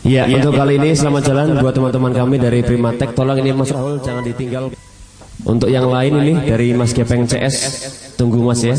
Ya, ya untuk kali ini selamat jalan buat teman-teman kami dari Primatek. Tolong ini Mas Rahul jangan ditinggal. Untuk yang lain ini dari Mas Gepeng CS, tunggu Mas ya.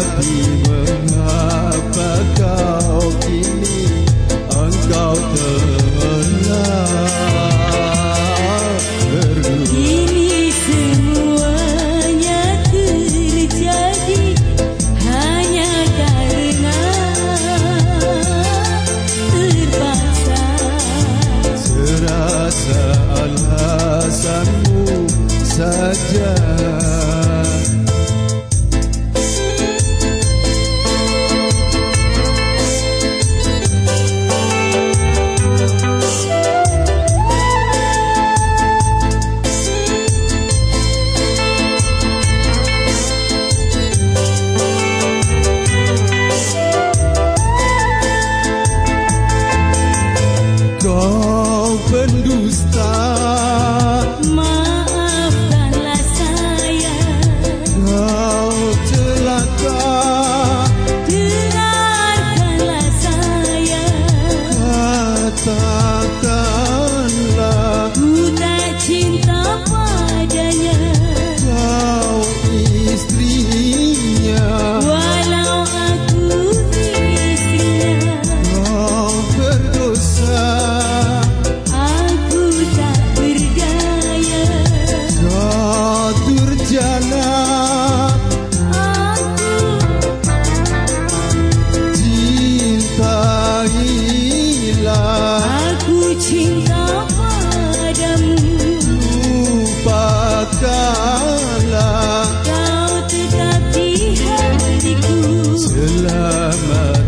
Tapi mengapa kau kini engkau terlengah Ini semuanya terjadi hanya karena terpaksa. Serasa alasanmu saja.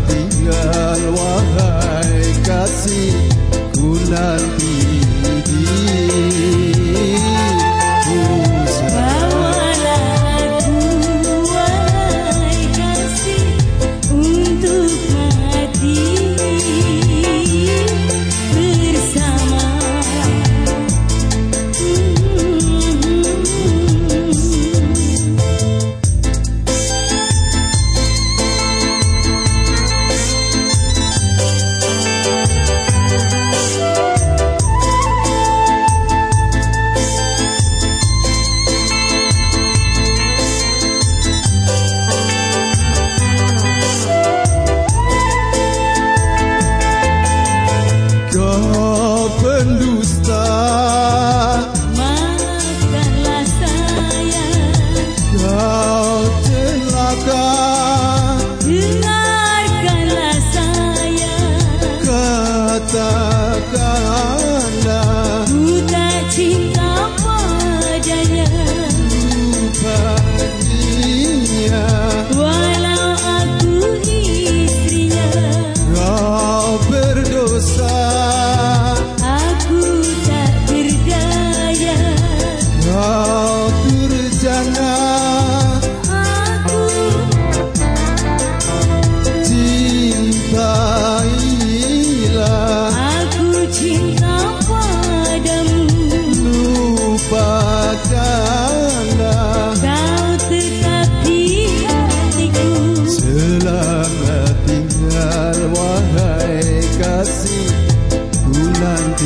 Tinggal wahai kasih ku nanti.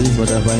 Terima kasih buat apa